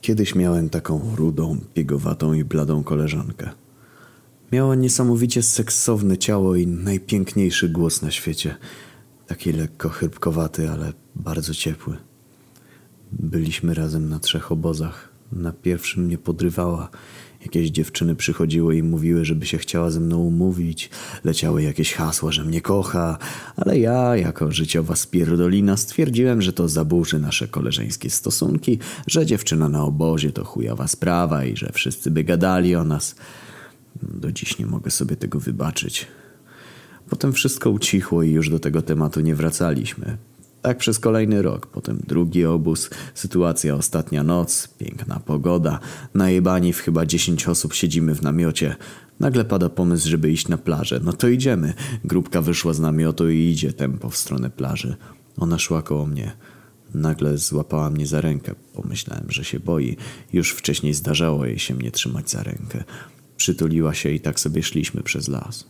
Kiedyś miałem taką rudą, piegowatą i bladą koleżankę. Miała niesamowicie seksowne ciało i najpiękniejszy głos na świecie. Taki lekko chrypkowaty, ale bardzo ciepły. Byliśmy razem na trzech obozach. Na pierwszym mnie podrywała. Jakieś dziewczyny przychodziły i mówiły, żeby się chciała ze mną umówić. Leciały jakieś hasła, że mnie kocha, ale ja, jako życiowa spierdolina, stwierdziłem, że to zaburzy nasze koleżeńskie stosunki, że dziewczyna na obozie to chujowa sprawa i że wszyscy by gadali o nas. Do dziś nie mogę sobie tego wybaczyć. Potem wszystko ucichło i już do tego tematu nie wracaliśmy. Tak przez kolejny rok, potem drugi obóz, sytuacja ostatnia noc, piękna pogoda, najebani w chyba 10 osób siedzimy w namiocie. Nagle pada pomysł, żeby iść na plażę. No to idziemy. Grupka wyszła z namiotu i idzie tempo w stronę plaży. Ona szła koło mnie. Nagle złapała mnie za rękę. Pomyślałem, że się boi. Już wcześniej zdarzało jej się mnie trzymać za rękę. Przytuliła się i tak sobie szliśmy przez las.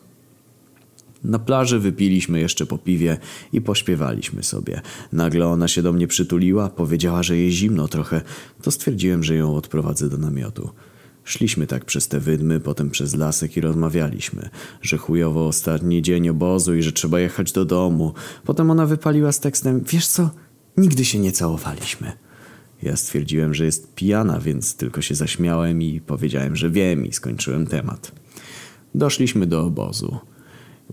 Na plaży wypiliśmy jeszcze po piwie i pośpiewaliśmy sobie. Nagle ona się do mnie przytuliła, powiedziała, że jej zimno trochę. To stwierdziłem, że ją odprowadzę do namiotu. Szliśmy tak przez te wydmy, potem przez lasek i rozmawialiśmy, że chujowo ostatni dzień obozu i że trzeba jechać do domu. Potem ona wypaliła z tekstem, wiesz co, nigdy się nie całowaliśmy. Ja stwierdziłem, że jest pijana, więc tylko się zaśmiałem i powiedziałem, że wiem i skończyłem temat. Doszliśmy do obozu.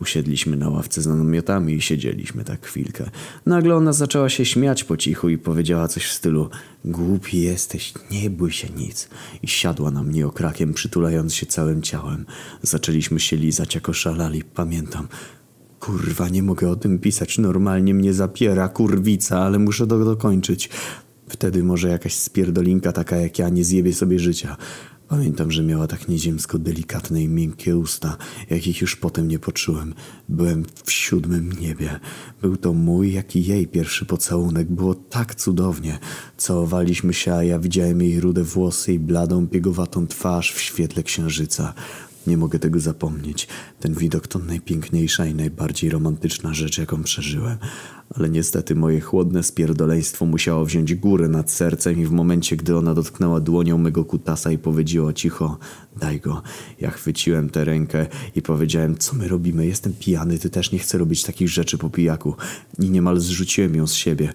Usiedliśmy na ławce z namiotami i siedzieliśmy tak chwilkę. Nagle ona zaczęła się śmiać po cichu i powiedziała coś w stylu Głupi jesteś, nie bój się nic. I siadła na mnie okrakiem, przytulając się całym ciałem. Zaczęliśmy się lizać jako szalali, pamiętam. Kurwa, nie mogę o tym pisać, normalnie mnie zapiera, kurwica, ale muszę to dokończyć. Wtedy może jakaś spierdolinka taka jak ja nie zjebie sobie życia. Pamiętam, że miała tak nieziemsko delikatne i miękkie usta, jakich już potem nie poczułem. Byłem w siódmym niebie. Był to mój, jak i jej pierwszy pocałunek. Było tak cudownie. Całowaliśmy się, a ja widziałem jej rude włosy i bladą, piegowatą twarz w świetle księżyca. Nie mogę tego zapomnieć. Ten widok to najpiękniejsza i najbardziej romantyczna rzecz, jaką przeżyłem. Ale niestety moje chłodne spierdoleństwo musiało wziąć górę nad sercem i w momencie, gdy ona dotknęła dłonią mego kutasa i powiedziała cicho, daj go. Ja chwyciłem tę rękę i powiedziałem, co my robimy? Jestem pijany, ty też nie chcę robić takich rzeczy po pijaku. I niemal zrzuciłem ją z siebie.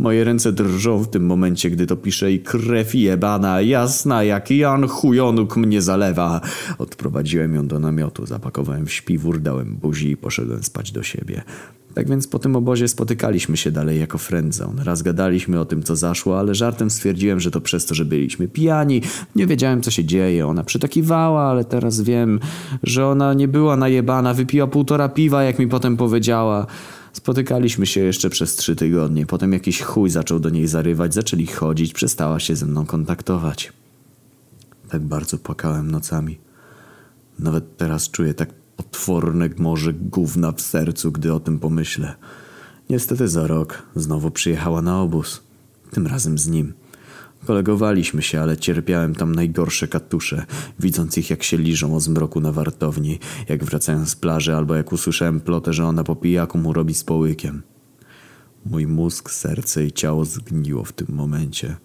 Moje ręce drżą w tym momencie, gdy to pisze i krew jebana, jasna jak Jan chujonuk mnie zalewa. Odprowadziłem ją do namiotu, zapakowałem śpiwór, dałem buzi i poszedłem spać do siebie. Tak więc po tym obozie spotykaliśmy się dalej jako friendzone. Raz gadaliśmy o tym, co zaszło, ale żartem stwierdziłem, że to przez to, że byliśmy pijani. Nie wiedziałem, co się dzieje. Ona przytakiwała, ale teraz wiem, że ona nie była najebana. Wypiła półtora piwa, jak mi potem powiedziała. Spotykaliśmy się jeszcze przez trzy tygodnie. Potem jakiś chuj zaczął do niej zarywać, zaczęli chodzić, przestała się ze mną kontaktować. Tak bardzo płakałem nocami. Nawet teraz czuję tak potworne morze gówna w sercu, gdy o tym pomyślę. Niestety za rok znowu przyjechała na obóz. Tym razem z nim. Kolegowaliśmy się, ale cierpiałem tam najgorsze katusze, widząc ich jak się liżą o zmroku na wartowni, jak wracają z plaży, albo jak usłyszałem plotę, że ona po pijaku mu robi z połykiem. Mój mózg, serce i ciało zgniło w tym momencie.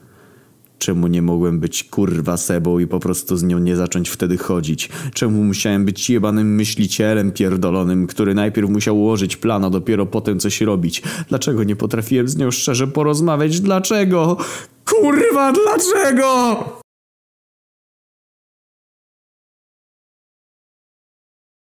Czemu nie mogłem być kurwa sebą i po prostu z nią nie zacząć wtedy chodzić? Czemu musiałem być jebanym myślicielem pierdolonym, który najpierw musiał ułożyć plan, a dopiero potem coś robić? Dlaczego nie potrafiłem z nią szczerze porozmawiać? Dlaczego? Kurwa, dlaczego?